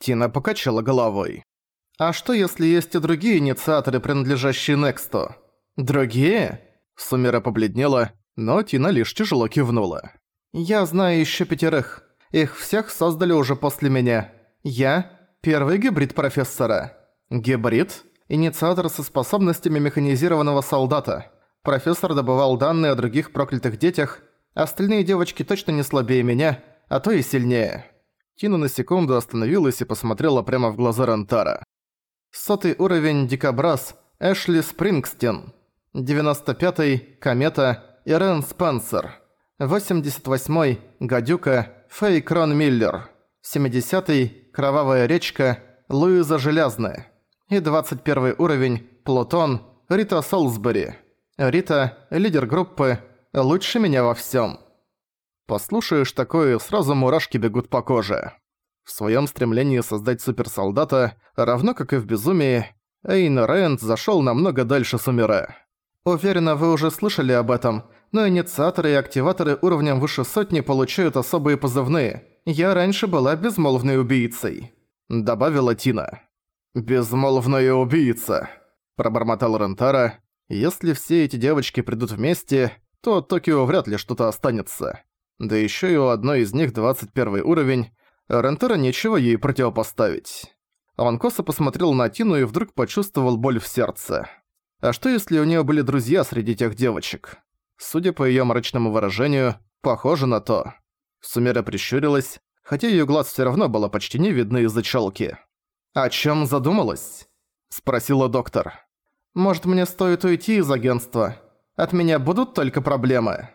Тина покачала головой. «А что, если есть и другие инициаторы, принадлежащие Нексто?» «Другие?» Сумера побледнела, но Тина лишь тяжело кивнула. «Я знаю еще пятерых. Их всех создали уже после меня. Я – первый гибрид профессора». «Гибрид?» Инициатор со способностями механизированного солдата. Профессор добывал данные о других проклятых детях. Остальные девочки точно не слабее меня, а то и сильнее. Тина на секунду остановилась и посмотрела прямо в глаза Рантара. Сотый уровень Дикобраз Эшли Спрингстен. 95-й Комета Ирен Спенсер. 88-й Гадюка Фэй Крон Миллер. 70-й Кровавая речка Луиза Железная. И 21 уровень Плутон Рита Солсбери. Рита – лидер группы «Лучше меня во всем. Послушаешь такое, сразу мурашки бегут по коже. В своем стремлении создать суперсолдата, равно как и в безумии, Эйн Рэнд зашел намного дальше Сумире. Уверена, вы уже слышали об этом, но инициаторы и активаторы уровнем выше сотни получают особые позывные. Я раньше была безмолвной убийцей», — добавила Тина. «Безмолвная убийца», — пробормотал Рентара. «Если все эти девочки придут вместе, то Токио вряд ли что-то останется. Да еще и у одной из них 21 уровень, Рентера нечего ей противопоставить». Он косо посмотрел на Тину и вдруг почувствовал боль в сердце. А что если у нее были друзья среди тех девочек? Судя по ее мрачному выражению, похоже на то. Сумера прищурилась, хотя ее глаз все равно было почти не видно из-за челки. «О чем задумалась?» – спросила доктор. «Может, мне стоит уйти из агентства? От меня будут только проблемы?»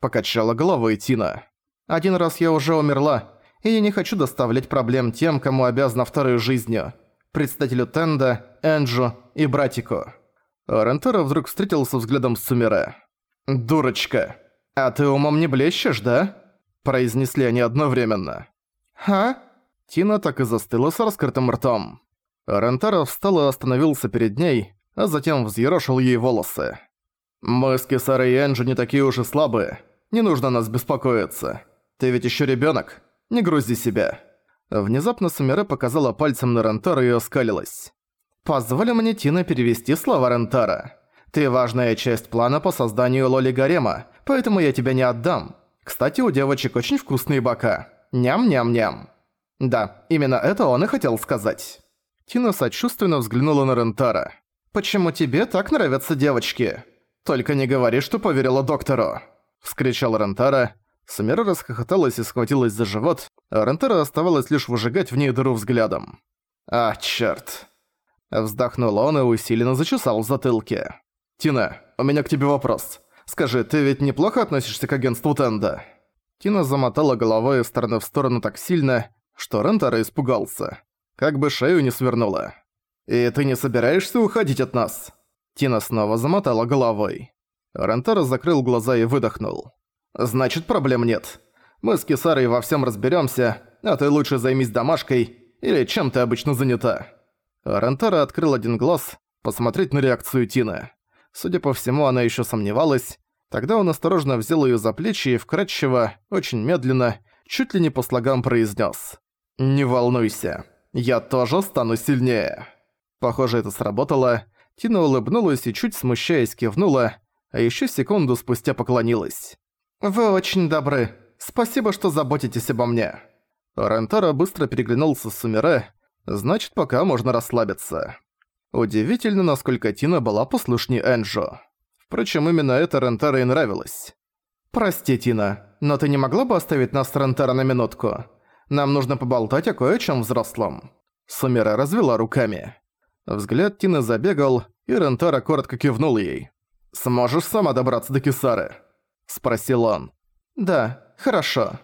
Покачала головой Тина. «Один раз я уже умерла, и я не хочу доставлять проблем тем, кому обязана второй жизнью. Председателю Тенда, Энджу и братику». Рентера вдруг встретился взглядом с Сумире. «Дурочка! А ты умом не блещешь, да?» Произнесли они одновременно. «Ха?» Тина так и застыла с раскрытым ртом. Рентаро встал и остановился перед ней, а затем взъерошил ей волосы. «Мы с Кесарой и Энджи не такие уж и слабые. Не нужно нас беспокоиться. Ты ведь еще ребенок. Не грузи себя». Внезапно Сумире показала пальцем на Рентара и оскалилась. «Позволь мне, Тина, перевести слова Рентара. Ты важная часть плана по созданию Лоли Гарема, поэтому я тебя не отдам. Кстати, у девочек очень вкусные бока. Ням-ням-ням». Да, именно это он и хотел сказать. Тина сочувственно взглянула на Рентара. «Почему тебе так нравятся девочки? Только не говори, что поверила доктору!» Вскричал Рентара. Сумера расхохоталась и схватилась за живот, а Рентара оставалось лишь выжигать в ней дыру взглядом. «А, чёрт!» Вздохнул он и усиленно зачесал в затылке. «Тина, у меня к тебе вопрос. Скажи, ты ведь неплохо относишься к агентству Тенда?» Тина замотала головой из стороны в сторону так сильно, что Рентара испугался. Как бы шею не свернула. «И ты не собираешься уходить от нас?» Тина снова замотала головой. Рентара закрыл глаза и выдохнул. «Значит, проблем нет. Мы с Кисарой во всем разберемся, а ты лучше займись домашкой или чем ты обычно занята». Рентара открыл один глаз, посмотреть на реакцию Тины. Судя по всему, она еще сомневалась. Тогда он осторожно взял ее за плечи и вкрадчиво, очень медленно, чуть ли не по слогам произнес: «Не волнуйся, я тоже стану сильнее». Похоже, это сработало. Тина улыбнулась и, чуть смущаясь, кивнула, а еще секунду спустя поклонилась. «Вы очень добры. Спасибо, что заботитесь обо мне». Рентара быстро переглянулся с Сумире, значит, пока можно расслабиться. Удивительно, насколько Тина была послушней Энджо. Впрочем, именно это Рентара и нравилось. «Прости, Тина, но ты не могла бы оставить нас с Рентара на минутку? Нам нужно поболтать о кое-чем взрослом». Сумера развела руками. Взгляд Тины забегал, и Рентара коротко кивнул ей. «Сможешь сама добраться до Кисары?» – спросил он. «Да, хорошо».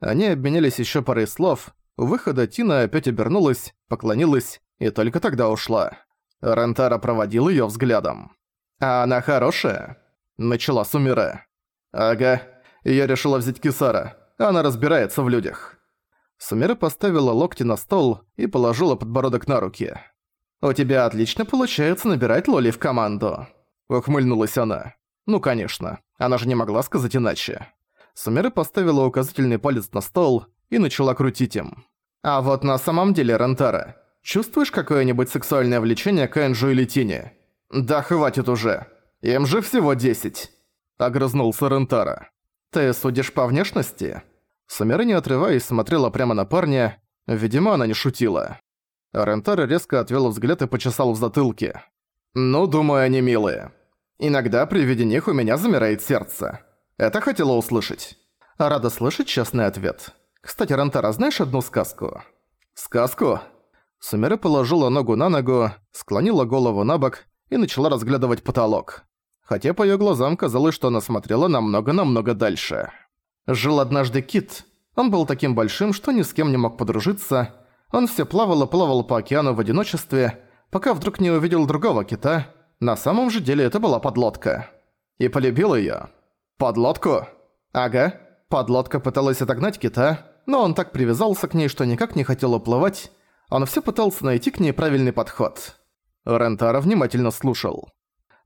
Они обменялись еще парой слов. У выхода Тина опять обернулась, поклонилась и только тогда ушла. Рентара проводил ее взглядом. «А она хорошая?» – начала Сумира. «Ага, я решила взять Кисара. Она разбирается в людях». Сумира поставила локти на стол и положила подбородок на руки. «У тебя отлично получается набирать Лоли в команду», — ухмыльнулась она. «Ну, конечно. Она же не могла сказать иначе». Сумира поставила указательный палец на стол и начала крутить им. А вот на самом деле, Рентара, чувствуешь какое-нибудь сексуальное влечение к Энджу или Тине? Да хватит уже. Им же всего 10. Огрызнулся Рентара. Ты судишь по внешности? Самира, не отрываясь, смотрела прямо на парня. Видимо, она не шутила. Рентара резко отвел взгляд и почесал в затылке. «Ну, думаю, они милые. Иногда при виде них у меня замирает сердце. Это хотела услышать?» Рада слышать честный ответ. «Кстати, Рентара, знаешь одну сказку?» «Сказку?» Сумера положила ногу на ногу, склонила голову на бок и начала разглядывать потолок. Хотя по её глазам казалось, что она смотрела намного-намного дальше. Жил однажды кит. Он был таким большим, что ни с кем не мог подружиться. Он все плавал и плавал по океану в одиночестве, пока вдруг не увидел другого кита. На самом же деле это была подлодка. И полюбил её. Подлодку? Ага. Подлодка пыталась отогнать кита, но он так привязался к ней, что никак не хотел уплывать. Он все пытался найти к ней правильный подход. Рентара внимательно слушал.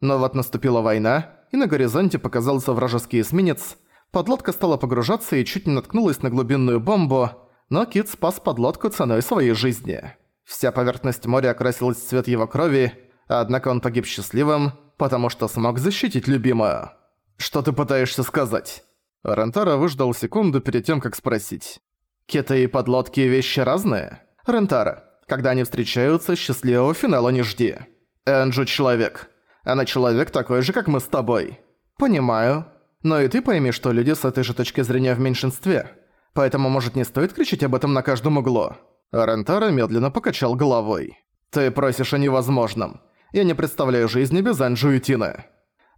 Но вот наступила война, и на горизонте показался вражеский эсминец. Подлодка стала погружаться и чуть не наткнулась на глубинную бомбу, но Кит спас подлодку ценой своей жизни. Вся поверхность моря окрасилась в цвет его крови, однако он погиб счастливым, потому что смог защитить любимую. «Что ты пытаешься сказать?» Рентара выждал секунду перед тем, как спросить. Киты и подлодки вещи разные? Рентара, когда они встречаются, счастливого финала не жди. Энджу человек. Она человек такой же, как мы с тобой. Понимаю. Но и ты пойми, что люди с этой же точки зрения в меньшинстве. Поэтому, может, не стоит кричать об этом на каждом углу. Рентара медленно покачал головой. Ты просишь о невозможном. Я не представляю жизни без Энджу и.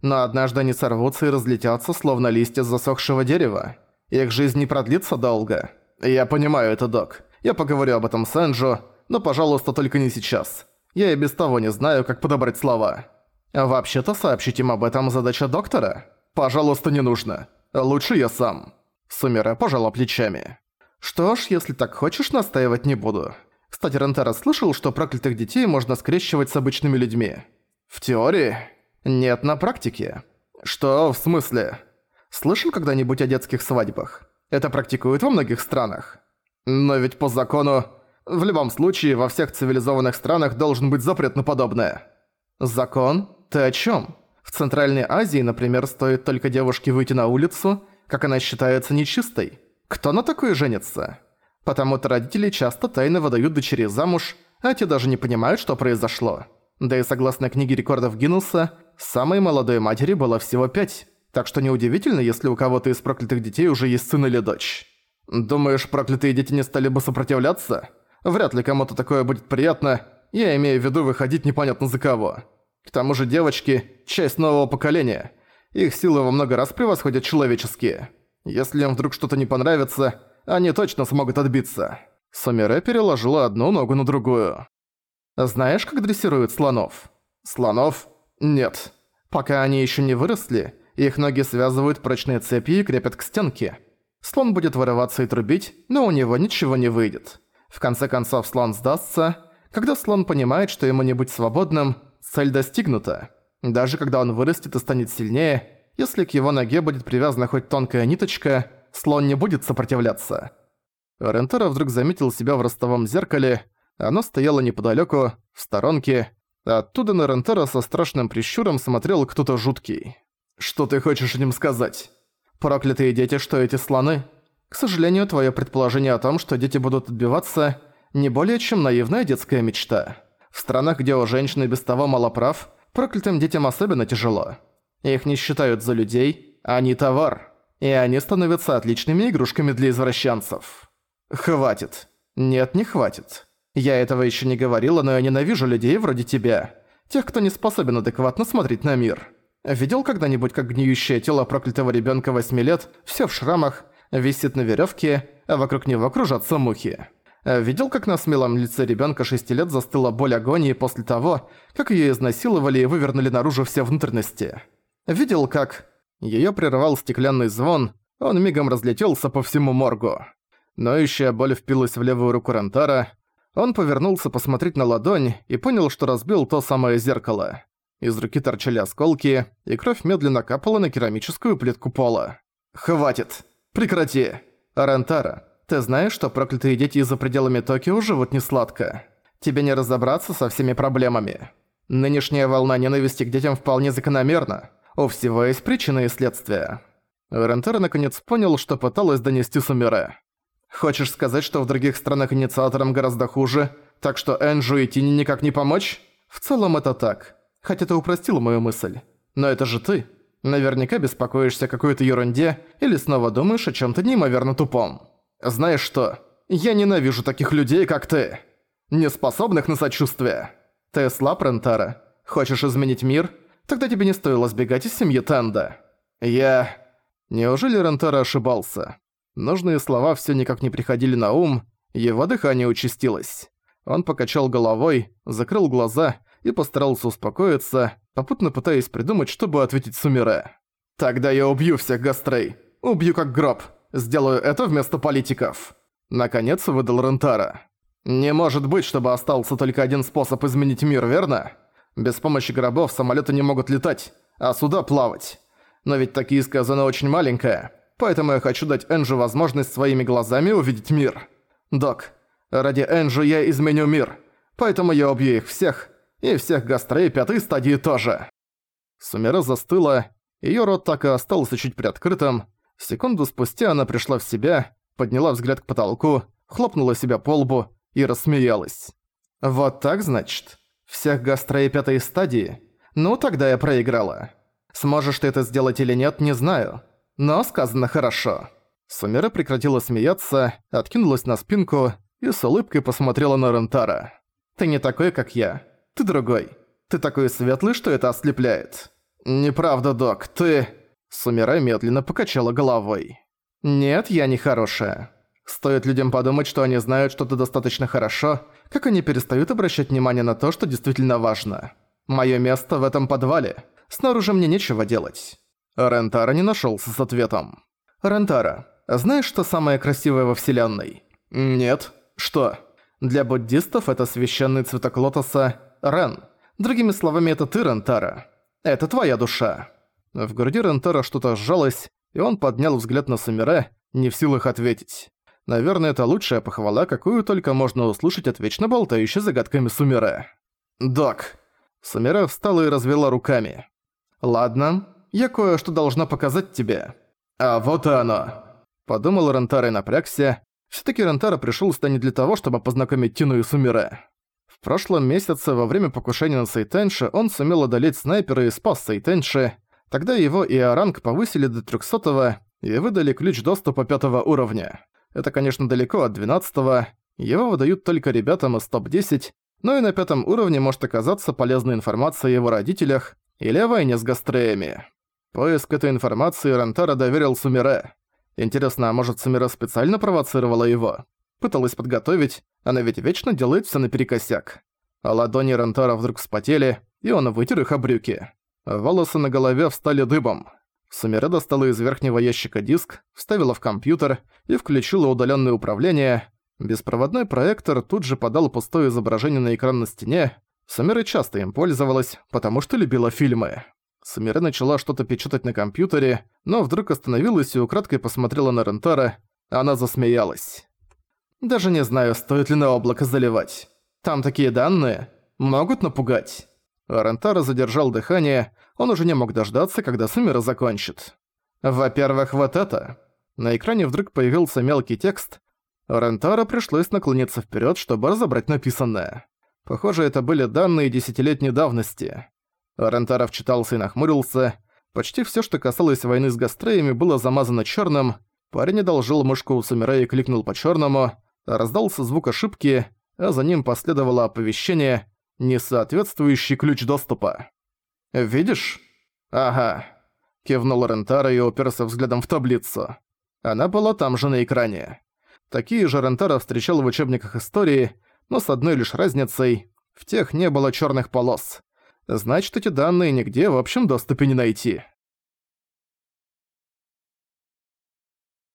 Но однажды они сорвутся и разлетятся, словно листья засохшего дерева. Их жизнь не продлится долго. «Я понимаю это, док. Я поговорю об этом с Энджо, но, пожалуйста, только не сейчас. Я и без того не знаю, как подобрать слова. Вообще-то сообщить им об этом задача доктора? Пожалуйста, не нужно. Лучше я сам». Сумера пожала плечами. «Что ж, если так хочешь, настаивать не буду. Кстати, Рентера слышал, что проклятых детей можно скрещивать с обычными людьми. В теории? Нет, на практике. Что в смысле? Слышал когда-нибудь о детских свадьбах? Это практикуют во многих странах. Но ведь по закону... В любом случае, во всех цивилизованных странах должен быть запрет на подобное. Закон? Ты о чём? В Центральной Азии, например, стоит только девушке выйти на улицу, как она считается нечистой. Кто на такое женится? Потому-то родители часто тайно выдают дочери замуж, а те даже не понимают, что произошло. Да и согласно книге рекордов Гиннесса, самой молодой матери было всего пять. Так что неудивительно, если у кого-то из проклятых детей уже есть сын или дочь. Думаешь, проклятые дети не стали бы сопротивляться? Вряд ли кому-то такое будет приятно, я имею в виду выходить непонятно за кого. К тому же девочки – часть нового поколения. Их силы во много раз превосходят человеческие. Если им вдруг что-то не понравится, они точно смогут отбиться. Сомере переложила одну ногу на другую. Знаешь, как дрессируют слонов? Слонов? Нет. Пока они еще не выросли, их ноги связывают прочные цепи и крепят к стенке. Слон будет вырываться и трубить, но у него ничего не выйдет. В конце концов слон сдастся. Когда слон понимает, что ему не быть свободным, цель достигнута. Даже когда он вырастет и станет сильнее, если к его ноге будет привязана хоть тонкая ниточка, слон не будет сопротивляться. Рентера вдруг заметил себя в ростовом зеркале. Оно стояло неподалёку, в сторонке. Оттуда на Рентера со страшным прищуром смотрел кто-то жуткий. «Что ты хочешь этим сказать? Проклятые дети, что эти слоны? К сожалению, твое предположение о том, что дети будут отбиваться, не более чем наивная детская мечта. В странах, где у женщины без того мало прав, проклятым детям особенно тяжело. Их не считают за людей, они товар, и они становятся отличными игрушками для извращенцев. Хватит. Нет, не хватит. Я этого еще не говорила, но я ненавижу людей вроде тебя. Тех, кто не способен адекватно смотреть на мир. Видел когда-нибудь, как гниющее тело проклятого ребенка 8 лет, все в шрамах, висит на веревке, а вокруг него кружатся мухи? Видел, как на смелом лице ребенка 6 лет застыла боль агонии после того, как ее изнасиловали и вывернули наружу все внутренности? Видел, как... Ее прервал стеклянный звон, он мигом разлетелся по всему моргу. Ноющая боль впилась в левую руку Рентара. Он повернулся посмотреть на ладонь и понял, что разбил то самое зеркало. Из руки торчали осколки, и кровь медленно капала на керамическую плитку пола. «Хватит! Прекрати! Рентара, Ты знаешь, что проклятые дети за пределами Токио живут несладко? Тебе не разобраться со всеми проблемами. Нынешняя волна ненависти к детям вполне закономерна. У всего есть причины и следствия. Рентер наконец понял, что пыталась донести Сумире. Хочешь сказать, что в других странах инициаторам гораздо хуже, так что Энджу и Тини никак не помочь? В целом это так. Хотя ты упростил мою мысль. Но это же ты. Наверняка беспокоишься о какой-то ерунде или снова думаешь о чем то неимоверно тупом. Знаешь что? Я ненавижу таких людей, как ты. Неспособных на сочувствие. Ты слаб, Рентара. Хочешь изменить мир? Тогда тебе не стоило сбегать из семьи Тенда. Я... Неужели Рентара ошибался? Нужные слова все никак не приходили на ум, его дыхание участилось. Он покачал головой, закрыл глаза и постарался успокоиться, попутно пытаясь придумать, чтобы ответить Сумире. «Тогда я убью всех Гастрей. Убью как гроб. Сделаю это вместо политиков». Наконец выдал Рентара. «Не может быть, чтобы остался только один способ изменить мир, верно? Без помощи гробов самолеты не могут летать, а суда плавать. Но ведь токийская зона очень маленькая, поэтому я хочу дать Энджи возможность своими глазами увидеть мир. Док, ради Энджи я изменю мир, поэтому я убью их всех, и всех гастрей пятой стадии тоже». Сумера застыла, её рот так и остался чуть приоткрытым. Секунду спустя она пришла в себя, подняла взгляд к потолку, хлопнула себя по лбу и рассмеялась. «Вот так, значит? Всех гастрей пятой стадии? Ну, тогда я проиграла. Сможешь ты это сделать или нет, не знаю. Но сказано хорошо». Сумера прекратила смеяться, откинулась на спинку и с улыбкой посмотрела на Рентара. «Ты не такой, как я. Ты другой. Ты такой светлый, что это ослепляет». «Неправда, док, ты...» Сумера медленно покачала головой. «Нет, я не хорошая. Стоит людям подумать, что они знают что-то достаточно хорошо, как они перестают обращать внимание на то, что действительно важно. Моё место в этом подвале. Снаружи мне нечего делать». Рентара не нашёлся с ответом. «Рентара, знаешь, что самое красивое во Вселенной?» «Нет. Что?» «Для буддистов это священный цветок лотоса Рен. Другими словами, это ты, Рентара. Это твоя душа». В груди Рентара что-то сжалось, и он поднял взгляд на Сумире, не в силах ответить. Наверное, это лучшая похвала, какую только можно услышать от вечно болтающей загадками Сумире. «Док». Сумире встала и развела руками. «Ладно, я кое-что должна показать тебе». «А вот и оно». Подумал Рентара и напрягся. Всё-таки Рентара пришёл сюда не для того, чтобы познакомить Тину и Сумире. В прошлом месяце, во время покушения на Сайтенши, он сумел одолеть снайпера и спас Сайтенши. Тогда его и Аранг повысили до 300 и выдали ключ доступа пятого уровня. Это, конечно, далеко от 12-го, его выдают только ребятам из топ-10, но и на пятом уровне может оказаться полезная информация о его родителях или о войне с гастреями. Поиск этой информации Рантара доверил Сумире. Интересно, а может Сумире специально провоцировала его? Пыталась подготовить, она ведь вечно делает всё наперекосяк. А ладони Рантара вдруг вспотели, и он вытер их о брюки. Волосы на голове встали дыбом. Сумире достала из верхнего ящика диск, вставила в компьютер и включила удалённое управление. Беспроводной проектор тут же подал пустое изображение на экран на стене. Сумире часто им пользовалась, потому что любила фильмы. Сумире начала что-то печатать на компьютере, но вдруг остановилась и украдкой посмотрела на Рентара. Она засмеялась. «Даже не знаю, стоит ли на облако заливать. Там такие данные могут напугать». Рентара задержал дыхание, он уже не мог дождаться, когда Сумера закончит. Во-первых, вот это. На экране вдруг появился мелкий текст. Рентара пришлось наклониться вперед, чтобы разобрать написанное. Похоже, это были данные десятилетней давности. Рентара вчитался и нахмурился. Почти все, что касалось войны с гастреями, было замазано черным. Парень одолжил мышку у Сумера и кликнул по черному. Раздался звук ошибки, а за ним последовало оповещение «Несоответствующий ключ доступа». «Видишь?» «Ага», — кивнул Рентара и уперся взглядом в таблицу. Она была там же на экране. Такие же Рентара встречал в учебниках истории, но с одной лишь разницей. В тех не было черных полос. Значит, эти данные нигде в общем доступе не найти.